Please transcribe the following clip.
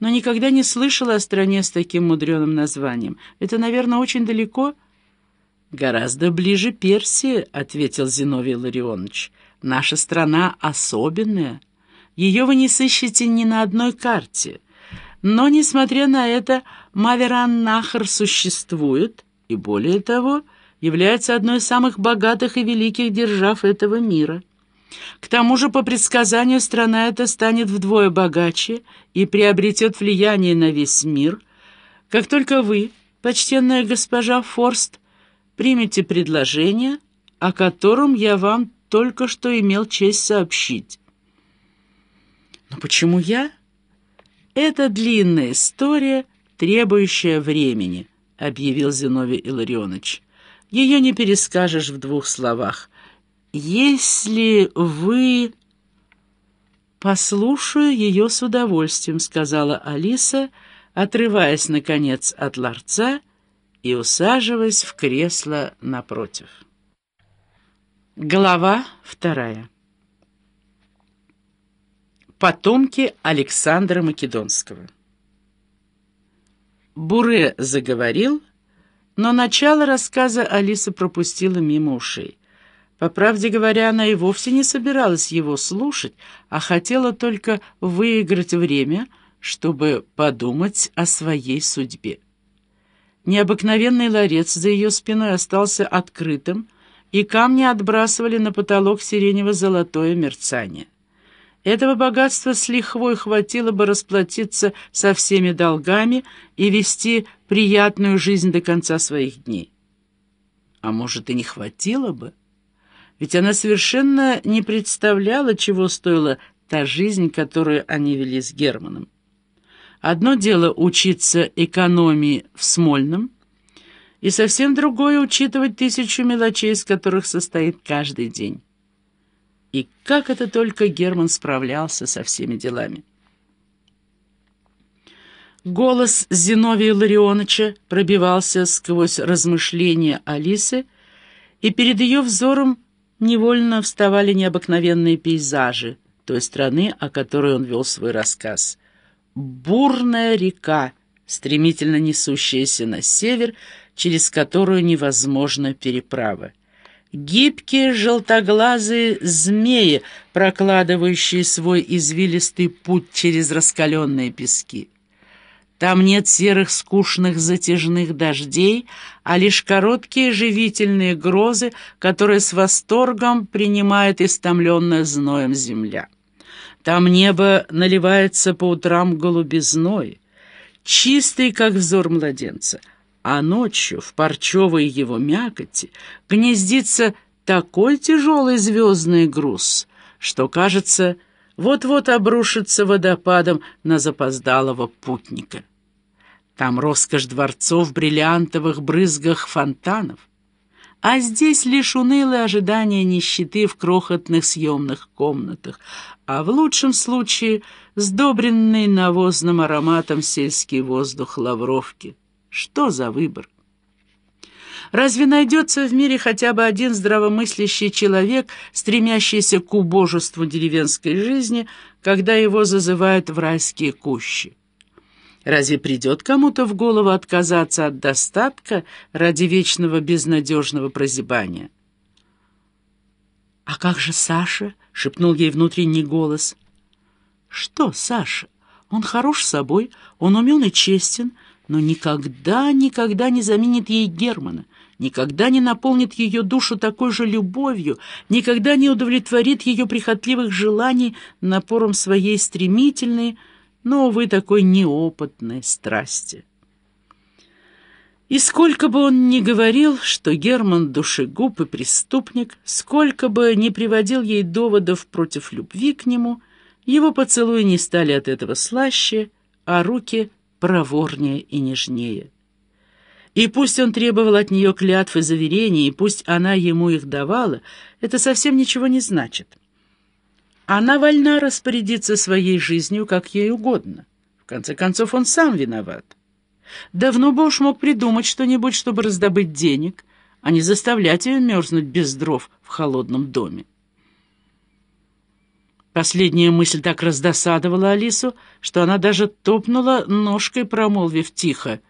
но никогда не слышала о стране с таким мудреным названием. Это, наверное, очень далеко?» «Гораздо ближе Персии», — ответил Зиновий Ларионович. «Наша страна особенная. Ее вы не сыщете ни на одной карте. Но, несмотря на это, Маверан-Нахар существует, и более того, является одной из самых богатых и великих держав этого мира». К тому же, по предсказанию, страна эта станет вдвое богаче и приобретет влияние на весь мир, как только вы, почтенная госпожа Форст, примете предложение, о котором я вам только что имел честь сообщить. Но почему я? Это длинная история, требующая времени, объявил Зиновий Илларионович. Ее не перескажешь в двух словах. «Если вы...» «Послушаю ее с удовольствием», — сказала Алиса, отрываясь, наконец, от ларца и усаживаясь в кресло напротив. Глава вторая. Потомки Александра Македонского. Буре заговорил, но начало рассказа Алиса пропустила мимо ушей. По правде говоря, она и вовсе не собиралась его слушать, а хотела только выиграть время, чтобы подумать о своей судьбе. Необыкновенный ларец за ее спиной остался открытым, и камни отбрасывали на потолок сиренево-золотое мерцание. Этого богатства с лихвой хватило бы расплатиться со всеми долгами и вести приятную жизнь до конца своих дней. А может, и не хватило бы? Ведь она совершенно не представляла, чего стоила та жизнь, которую они вели с Германом. Одно дело учиться экономии в Смольном, и совсем другое учитывать тысячу мелочей, из которых состоит каждый день. И как это только Герман справлялся со всеми делами. Голос Зиновия Ларионовича пробивался сквозь размышления Алисы, и перед ее взором невольно вставали необыкновенные пейзажи той страны, о которой он вел свой рассказ. Бурная река, стремительно несущаяся на север, через которую невозможна переправа. Гибкие желтоглазые змеи, прокладывающие свой извилистый путь через раскаленные пески. Там нет серых скучных затяжных дождей, а лишь короткие живительные грозы, которые с восторгом принимает истомленная зноем земля. Там небо наливается по утрам голубизной, чистый, как взор младенца, а ночью в парчевой его мякоти гнездится такой тяжелый звездный груз, что, кажется, вот-вот обрушится водопадом на запоздалого путника. Там роскошь дворцов бриллиантовых брызгах фонтанов, а здесь лишь унылое ожидание нищеты в крохотных съемных комнатах, а в лучшем случае сдобренный навозным ароматом сельский воздух лавровки. Что за выбор? Разве найдется в мире хотя бы один здравомыслящий человек, стремящийся к убожеству деревенской жизни, когда его зазывают в райские кущи? Разве придет кому-то в голову отказаться от достатка ради вечного безнадежного прозябания? «А как же Саша?» — шепнул ей внутренний голос. «Что Саша? Он хорош собой, он умен и честен, но никогда, никогда не заменит ей Германа, никогда не наполнит ее душу такой же любовью, никогда не удовлетворит ее прихотливых желаний напором своей стремительной, но, увы, такой неопытной страсти. И сколько бы он ни говорил, что Герман душегуб и преступник, сколько бы ни приводил ей доводов против любви к нему, его поцелуи не стали от этого слаще, а руки проворнее и нежнее. И пусть он требовал от нее клятв и заверений, и пусть она ему их давала, это совсем ничего не значит. Она вольна распорядиться своей жизнью, как ей угодно. В конце концов, он сам виноват. Давно бы уж мог придумать что-нибудь, чтобы раздобыть денег, а не заставлять ее мерзнуть без дров в холодном доме. Последняя мысль так раздосадовала Алису, что она даже топнула ножкой, промолвив тихо.